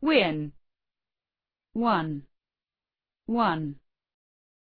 win. One. One.